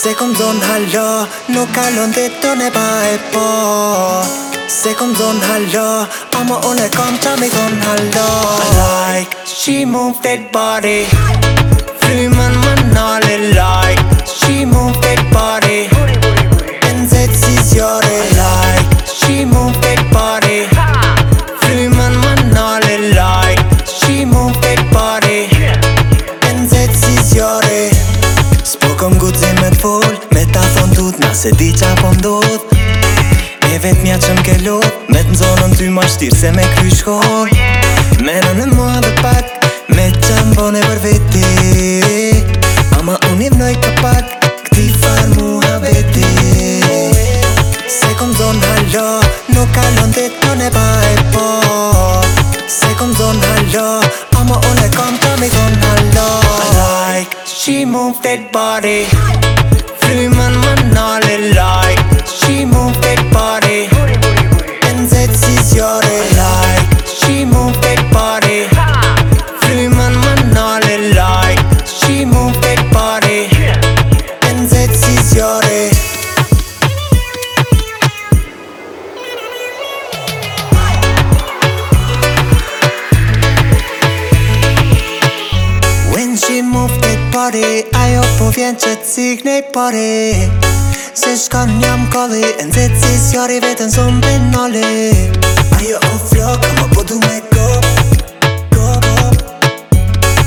Se këmë zonë halë, nuk ka lëndit të ne pa e po Se këmë zonë halë, a unë e kam të mi zonë halë I like, she move that body Flimin më nëllit like, she move that body fol Me ta thonë tut, na se di qa po mdojt E vetë mja që mke lot Me të nëzonën ty ma shtirë se me kry shkoj Me në në mua dhe pak Me që më bone për veti Ama unë i vnoj ka pak Këti far mua veti Se kom zonë halo Nuk kalon të të ne pa e po Se kom zonë halo Ama unë e kom të mi zonë halo I like she moved that body finale like She move that body And that is your like She move that body Flyman manale like She move that body în that is When she move that body, I opowięczę cygnej pory Se shkan një më kalli E në si sjarë i vetën zonë penale Ajo o flok, po po ka më bodu me go Go, go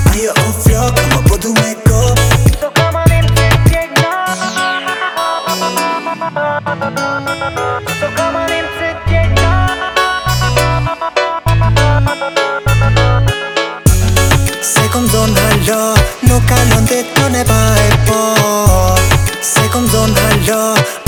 Ajo o flok, ka më bodu me go So kam anim të tjek na So kam anim të tjek na Se kom zonë halo Nuk kalon të të pa e po Se këm të ndonë